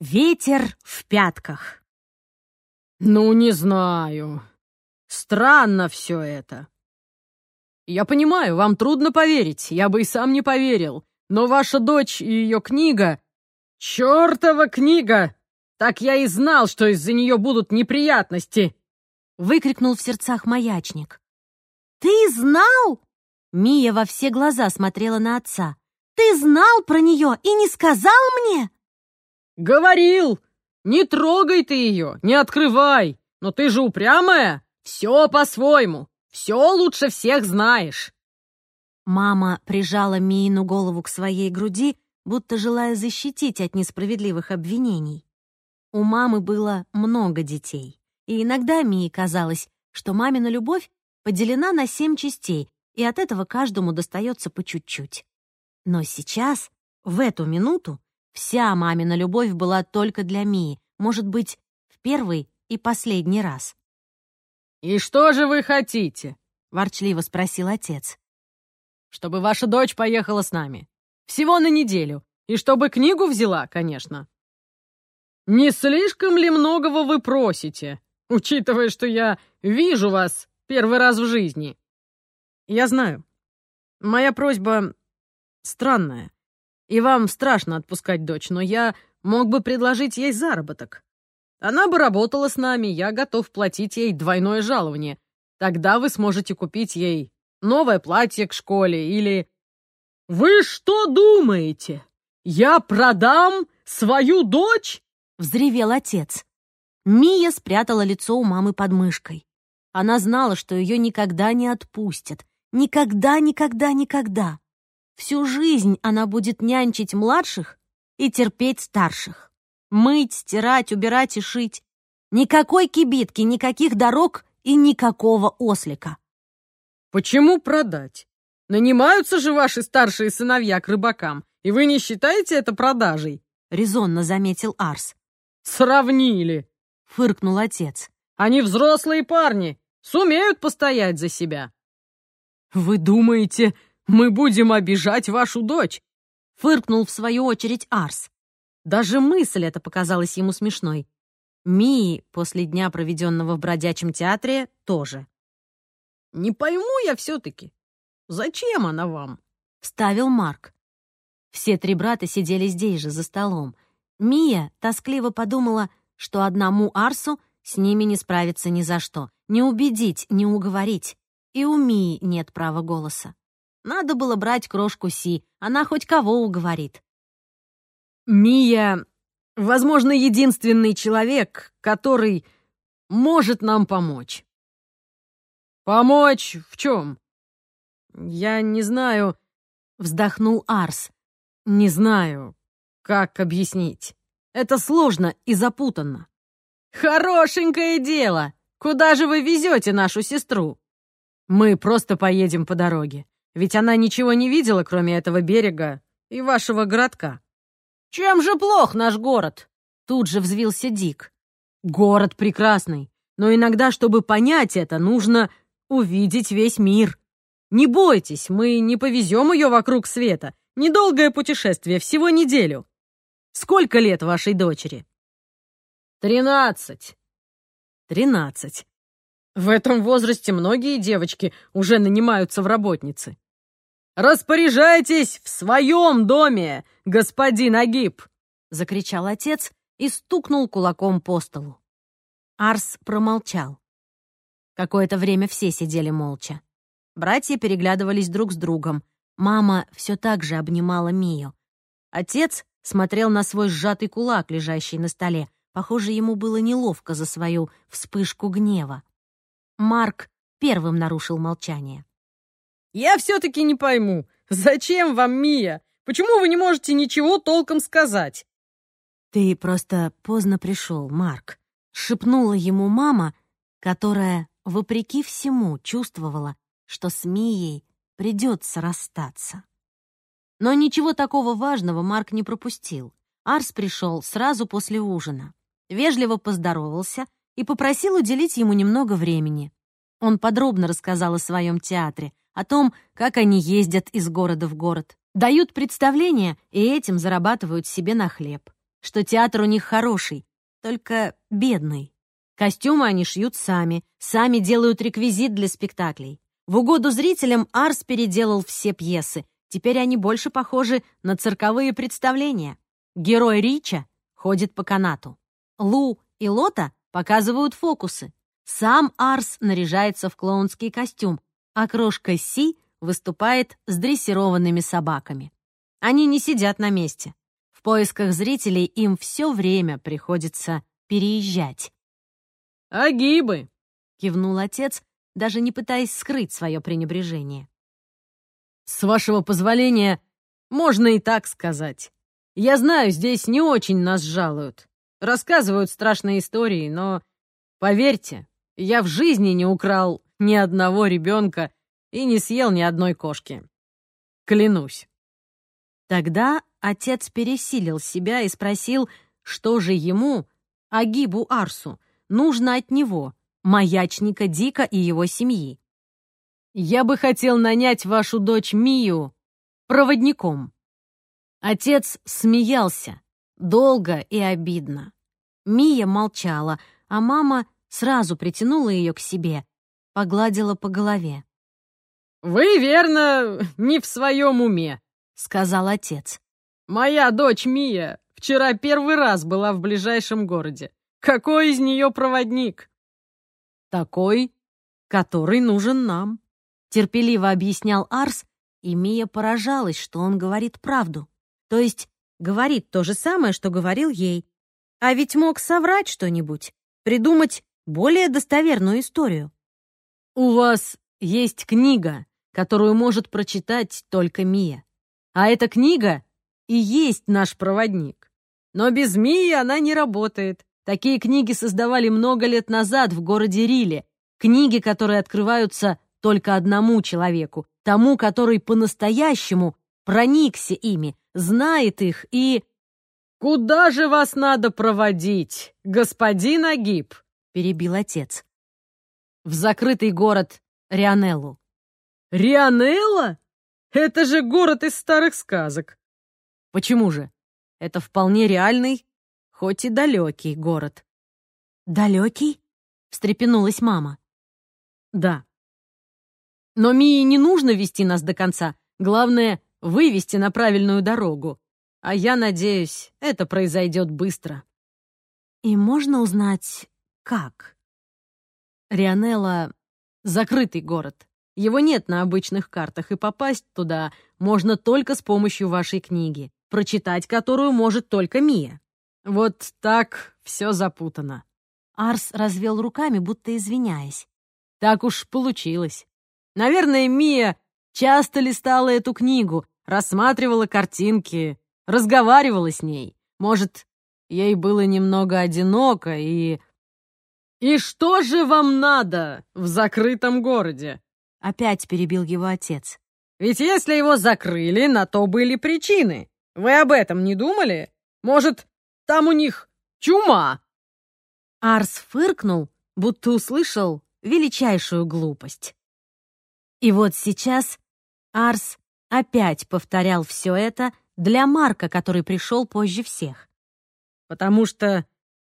Ветер в пятках. «Ну, не знаю. Странно все это. Я понимаю, вам трудно поверить, я бы и сам не поверил. Но ваша дочь и ее книга... Чертова книга! Так я и знал, что из-за нее будут неприятности!» Выкрикнул в сердцах маячник. «Ты знал?» Мия во все глаза смотрела на отца. «Ты знал про нее и не сказал мне?» «Говорил! Не трогай ты ее, не открывай! Но ты же упрямая! Все по-своему! Все лучше всех знаешь!» Мама прижала Миину голову к своей груди, будто желая защитить от несправедливых обвинений. У мамы было много детей, и иногда Мии казалось, что мамина любовь поделена на семь частей, и от этого каждому достается по чуть-чуть. Но сейчас, в эту минуту, вся мамина любовь была только для Мии, может быть, в первый и последний раз. «И что же вы хотите?» — ворчливо спросил отец. «Чтобы ваша дочь поехала с нами. Всего на неделю. И чтобы книгу взяла, конечно». «Не слишком ли многого вы просите, учитывая, что я вижу вас первый раз в жизни?» «Я знаю. Моя просьба странная. И вам страшно отпускать дочь, но я мог бы предложить ей заработок. Она бы работала с нами, я готов платить ей двойное жалование. Тогда вы сможете купить ей новое платье к школе или... «Вы что думаете? Я продам свою дочь?» — взревел отец. Мия спрятала лицо у мамы под мышкой. Она знала, что ее никогда не отпустят. Никогда, никогда, никогда. Всю жизнь она будет нянчить младших и терпеть старших. Мыть, стирать, убирать и шить. Никакой кибитки, никаких дорог и никакого ослика. Почему продать? Нанимаются же ваши старшие сыновья к рыбакам, и вы не считаете это продажей? Резонно заметил Арс. Сравнили, фыркнул отец. Они взрослые парни, сумеют постоять за себя. Вы думаете, мы будем обижать вашу дочь? Фыркнул в свою очередь Арс. Даже мысль эта показалась ему смешной. Мии после дня, проведенного в бродячем театре, тоже. «Не пойму я все-таки, зачем она вам?» — вставил Марк. Все три брата сидели здесь же, за столом. Мия тоскливо подумала, что одному Арсу с ними не справиться ни за что. Не убедить, не уговорить. И у Мии нет права голоса. Надо было брать крошку Си, она хоть кого уговорит. Мия, возможно, единственный человек, который может нам помочь. Помочь в чем? Я не знаю, вздохнул Арс. Не знаю, как объяснить. Это сложно и запутанно. Хорошенькое дело. Куда же вы везете нашу сестру? Мы просто поедем по дороге. Ведь она ничего не видела, кроме этого берега и вашего городка. «Чем же плох наш город?» Тут же взвился Дик. «Город прекрасный, но иногда, чтобы понять это, нужно увидеть весь мир. Не бойтесь, мы не повезем ее вокруг света. Недолгое путешествие, всего неделю. Сколько лет вашей дочери?» «Тринадцать». «Тринадцать. В этом возрасте многие девочки уже нанимаются в работницы. «Распоряжайтесь в своем доме, господин Агиб!» — закричал отец и стукнул кулаком по столу. Арс промолчал. Какое-то время все сидели молча. Братья переглядывались друг с другом. Мама все так же обнимала Мию. Отец смотрел на свой сжатый кулак, лежащий на столе. Похоже, ему было неловко за свою вспышку гнева. Марк первым нарушил молчание. «Я все-таки не пойму, зачем вам Мия? Почему вы не можете ничего толком сказать?» «Ты просто поздно пришел, Марк», — шепнула ему мама, которая, вопреки всему, чувствовала, что с Мией придется расстаться. Но ничего такого важного Марк не пропустил. Арс пришел сразу после ужина, вежливо поздоровался и попросил уделить ему немного времени. Он подробно рассказал о своем театре, о том, как они ездят из города в город, дают представления и этим зарабатывают себе на хлеб. что театр у них хороший, только бедный. Костюмы они шьют сами, сами делают реквизит для спектаклей. В угоду зрителям Арс переделал все пьесы. Теперь они больше похожи на цирковые представления. Герой Рича ходит по канату. Лу и Лота показывают фокусы. Сам Арс наряжается в клоунский костюм, а крошка Си выступает с дрессированными собаками. Они не сидят на месте. В поисках зрителей им все время приходится переезжать. «Агибы!» — кивнул отец, даже не пытаясь скрыть свое пренебрежение. «С вашего позволения, можно и так сказать. Я знаю, здесь не очень нас жалуют. Рассказывают страшные истории, но, поверьте, я в жизни не украл ни одного ребенка и не съел ни одной кошки. Клянусь». Тогда отец пересилил себя и спросил, что же ему, Агибу Арсу, нужно от него, маячника Дика и его семьи. «Я бы хотел нанять вашу дочь Мию проводником». Отец смеялся, долго и обидно. Мия молчала, а мама сразу притянула ее к себе, погладила по голове. «Вы, верно, не в своем уме», — сказал отец. «Моя дочь Мия вчера первый раз была в ближайшем городе. Какой из нее проводник? Такой, который нужен нам. Терпеливо объяснял Арс, и Мия поражалась, что он говорит правду. То есть говорит то же самое, что говорил ей. А ведь мог соврать что-нибудь, придумать более достоверную историю. «У вас есть книга, которую может прочитать только Мия. А эта книга и есть наш проводник. Но без Мии она не работает. Такие книги создавали много лет назад в городе Риле. Книги, которые открываются только одному человеку, тому, который по-настоящему проникся ими, знает их и... «Куда же вас надо проводить, господин Агиб?» — перебил отец. «В закрытый город Рионеллу». «Рионелла? Это же город из старых сказок». «Почему же? Это вполне реальный хоть и далекий город. «Далекий?» — встрепенулась мама. «Да. Но Мии не нужно вести нас до конца. Главное — вывести на правильную дорогу. А я надеюсь, это произойдет быстро». «И можно узнать, как?» Рионелла — закрытый город. Его нет на обычных картах, и попасть туда можно только с помощью вашей книги, прочитать которую может только Мия. Вот так все запутано. Арс развел руками, будто извиняясь. Так уж получилось. Наверное, Мия часто листала эту книгу, рассматривала картинки, разговаривала с ней. Может, ей было немного одиноко и... «И что же вам надо в закрытом городе?» Опять перебил его отец. «Ведь если его закрыли, на то были причины. Вы об этом не думали? Может, там у них чума!» Арс фыркнул, будто услышал величайшую глупость. И вот сейчас Арс опять повторял все это для Марка, который пришел позже всех. «Потому что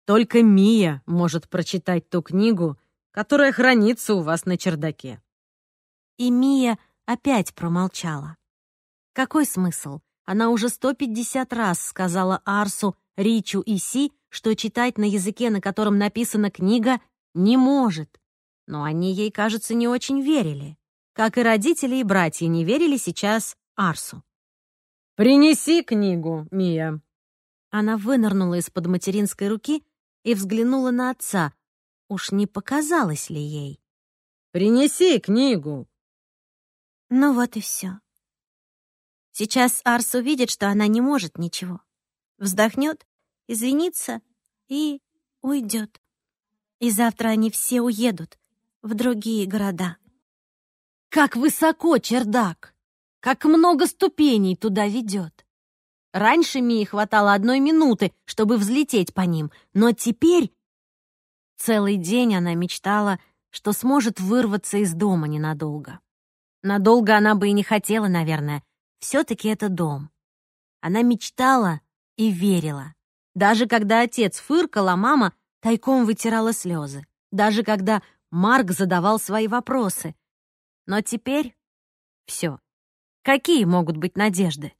только Мия может прочитать ту книгу, которая хранится у вас на чердаке». И Мия опять промолчала. Какой смысл? Она уже 150 раз сказала Арсу Ричу и Си, что читать на языке, на котором написана книга, не может. Но они ей, кажется, не очень верили. Как и родители и братья не верили сейчас Арсу. «Принеси книгу, Мия». Она вынырнула из-под материнской руки и взглянула на отца. Уж не показалось ли ей? «Принеси книгу». Ну вот и все. Сейчас Арс увидит, что она не может ничего вздохнет, извинится и уйдет. И завтра они все уедут в другие города. Как высоко чердак! Как много ступеней туда ведет! Раньше Мии хватало одной минуты, чтобы взлететь по ним, но теперь... Целый день она мечтала, что сможет вырваться из дома ненадолго. Надолго она бы и не хотела, наверное. Все-таки это дом. Она мечтала и верила. Даже когда отец фыркал, а мама тайком вытирала слезы. Даже когда Марк задавал свои вопросы. Но теперь все. Какие могут быть надежды?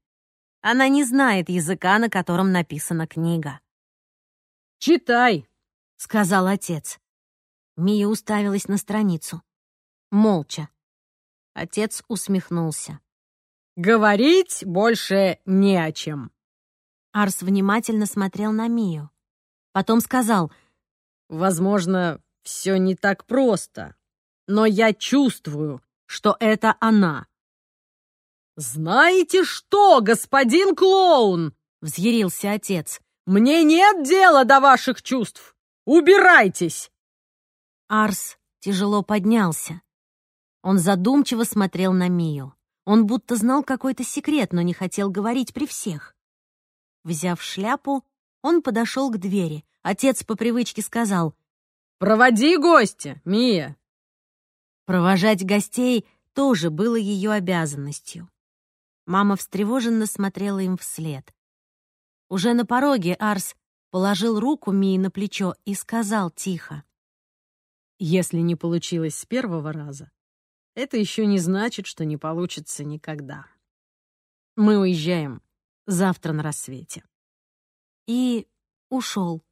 Она не знает языка, на котором написана книга. «Читай», — сказал отец. Мия уставилась на страницу. Молча. Отец усмехнулся. «Говорить больше не о чем». Арс внимательно смотрел на Мию. Потом сказал, «Возможно, все не так просто, но я чувствую, что это она». «Знаете что, господин клоун?» — взъярился отец. «Мне нет дела до ваших чувств! Убирайтесь!» Арс тяжело поднялся. Он задумчиво смотрел на Мию. Он будто знал какой-то секрет, но не хотел говорить при всех. Взяв шляпу, он подошел к двери. Отец по привычке сказал «Проводи гостя, Мия!» Провожать гостей тоже было ее обязанностью. Мама встревоженно смотрела им вслед. Уже на пороге Арс положил руку Мии на плечо и сказал тихо. «Если не получилось с первого раза, это еще не значит, что не получится никогда. Мы уезжаем завтра на рассвете». И ушел,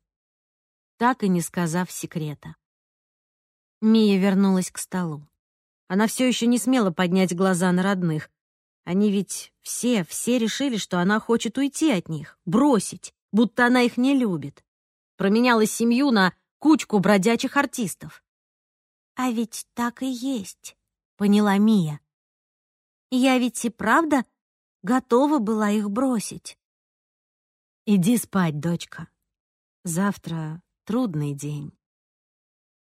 так и не сказав секрета. Мия вернулась к столу. Она все еще не смела поднять глаза на родных, они ведь все, все решили, что она хочет уйти от них, бросить, будто она их не любит. Променяла семью на кучку бродячих артистов. «А ведь так и есть», — поняла Мия. «Я ведь и правда готова была их бросить». «Иди спать, дочка. Завтра трудный день».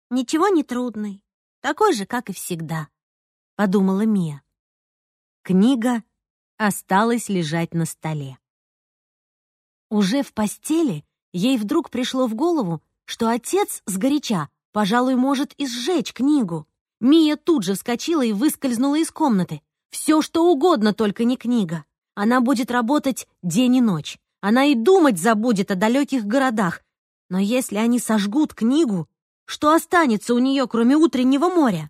«Ничего не трудный, такой же, как и всегда», — подумала Мия. Книга осталась лежать на столе. Уже в постели ей вдруг пришло в голову, что отец сгоряча, пожалуй, может и сжечь книгу. Мия тут же вскочила и выскользнула из комнаты. Все, что угодно, только не книга. Она будет работать день и ночь. Она и думать забудет о далеких городах. Но если они сожгут книгу, что останется у нее, кроме утреннего моря?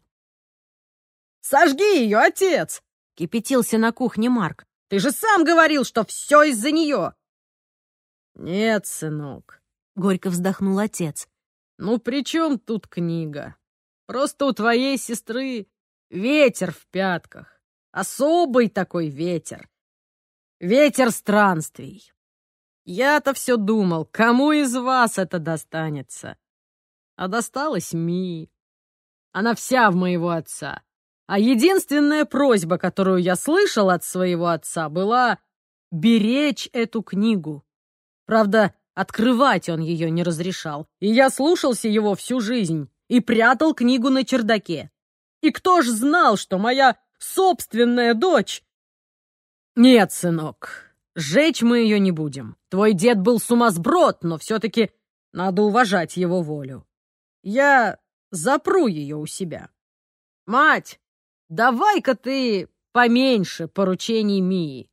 «Сожги ее, отец!» — кипятился на кухне Марк. «Ты же сам говорил, что все из-за нее!» «Нет, сынок», — горько вздохнул отец. «Ну при чем тут книга? Просто у твоей сестры ветер в пятках. Особый такой ветер. Ветер странствий. Я-то все думал, кому из вас это достанется? А досталось Ми. Она вся в моего отца. А единственная просьба, которую я слышал от своего отца, была беречь эту книгу. Правда, открывать он ее не разрешал, и я слушался его всю жизнь и прятал книгу на чердаке. И кто ж знал, что моя собственная дочь... Нет, сынок, сжечь мы ее не будем. Твой дед был сумасброд, но все-таки надо уважать его волю. Я запру ее у себя. Мать, Давай-ка ты поменьше поручений Мии.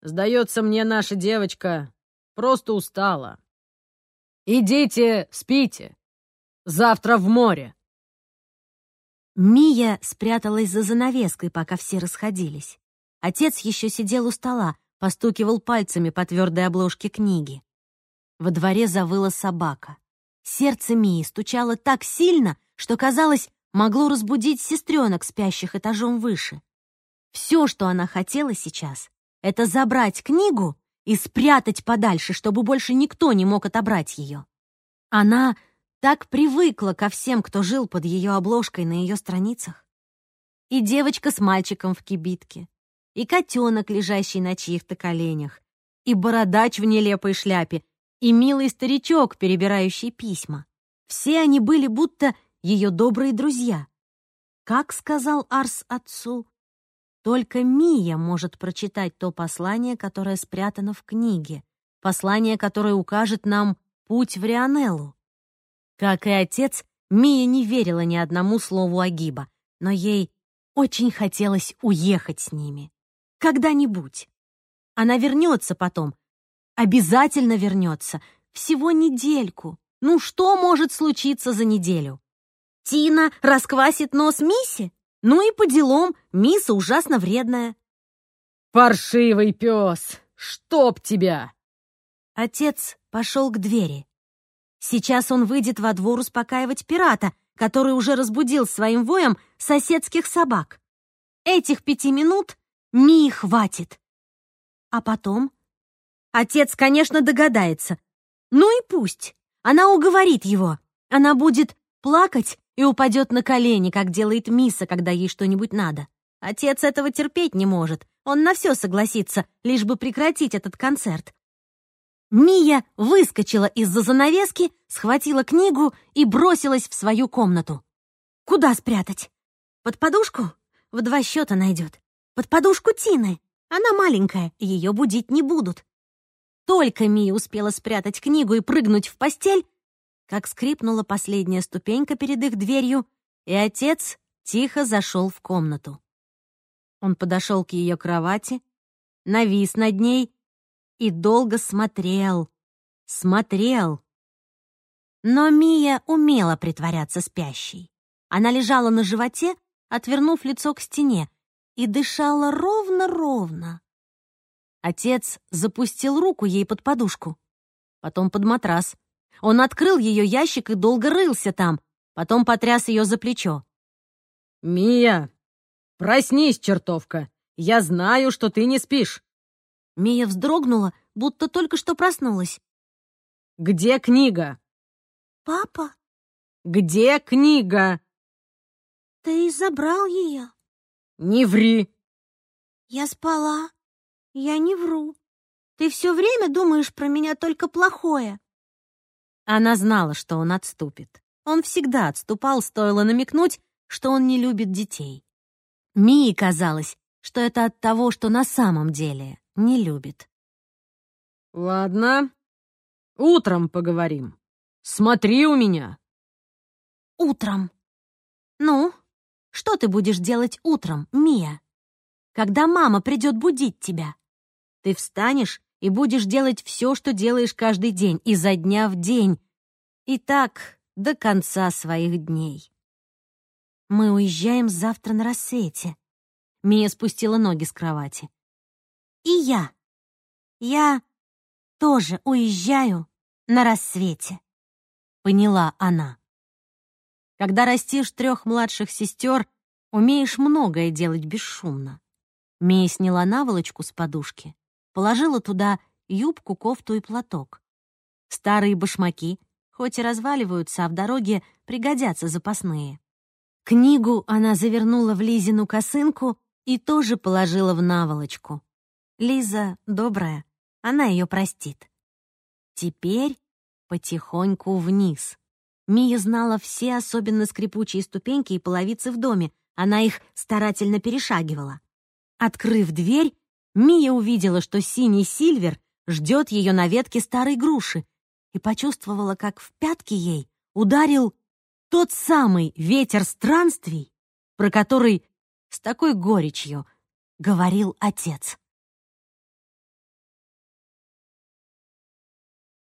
Сдается мне, наша девочка просто устала. Идите, спите. Завтра в море. Мия спряталась за занавеской, пока все расходились. Отец еще сидел у стола, постукивал пальцами по твердой обложке книги. Во дворе завыла собака. Сердце Мии стучало так сильно, что казалось, могло разбудить сестренок, спящих этажом выше. Все, что она хотела сейчас, это забрать книгу и спрятать подальше, чтобы больше никто не мог отобрать ее. Она так привыкла ко всем, кто жил под ее обложкой на ее страницах. И девочка с мальчиком в кибитке, и котенок, лежащий на чьих-то коленях, и бородач в нелепой шляпе, и милый старичок, перебирающий письма. Все они были будто ее добрые друзья. Как сказал Арс отцу, только Мия может прочитать то послание, которое спрятано в книге, послание, которое укажет нам путь в Рионеллу. Как и отец, Мия не верила ни одному слову Агиба, но ей очень хотелось уехать с ними. Когда-нибудь. Она вернется потом. Обязательно вернется. Всего недельку. Ну что может случиться за неделю? Тина расквасит нос Мисси? Ну и по делам, Мисса ужасно вредная. «Паршивый пес! Чтоб тебя!» Отец пошел к двери. Сейчас он выйдет во двор успокаивать пирата, который уже разбудил своим воем соседских собак. Этих пяти минут Мии хватит. А потом? Отец, конечно, догадается. Ну и пусть. Она уговорит его. Она будет плакать и упадет на колени, как делает Миса, когда ей что-нибудь надо. Отец этого терпеть не может. Он на все согласится, лишь бы прекратить этот концерт. Мия выскочила из-за занавески, схватила книгу и бросилась в свою комнату. Куда спрятать? Под подушку? В два счета найдет. Под подушку Тины. Она маленькая, ее будить не будут. Только Мия успела спрятать книгу и прыгнуть в постель, как скрипнула последняя ступенька перед их дверью, и отец тихо зашел в комнату. Он подошел к ее кровати, навис над ней и долго смотрел, смотрел. Но Мия умела притворяться спящей. Она лежала на животе, отвернув лицо к стене, и дышала ровно-ровно. Отец запустил руку ей под подушку, потом под матрас — он открыл ее ящик и долго рылся там, потом потряс ее за плечо. «Мия, проснись, чертовка! Я знаю, что ты не спишь!» Мия вздрогнула, будто только что проснулась. «Где книга?» «Папа?» «Где книга?» «Ты забрал ее?» «Не ври!» «Я спала. Я не вру. Ты все время думаешь про меня только плохое». Она знала, что он отступит. Он всегда отступал, стоило намекнуть, что он не любит детей. Мии казалось, что это от того, что на самом деле не любит. «Ладно, утром поговорим. Смотри у меня». «Утром. Ну, что ты будешь делать утром, Мия? Когда мама придет будить тебя? Ты встанешь и будешь делать все, что делаешь каждый день, изо дня в день, и так до конца своих дней. Мы уезжаем завтра на рассвете. Мия спустила ноги с кровати. И я. Я тоже уезжаю на рассвете. Поняла она. Когда растишь трех младших сестер, умеешь многое делать бесшумно. Мия сняла наволочку с подушки, положила туда юбку, кофту и платок. Старые башмаки, хоть и разваливаются, а в дороге пригодятся запасные. Книгу она завернула в Лизину косынку и тоже положила в наволочку. Лиза добрая, она ее простит. Теперь потихоньку вниз. Мия знала все особенно скрипучие ступеньки и половицы в доме, она их старательно перешагивала. Открыв дверь, Мия увидела, что синий Сильвер ждет ее на ветке старой груши и почувствовала, как в пятки ей ударил тот самый ветер странствий, про который с такой горечью говорил отец.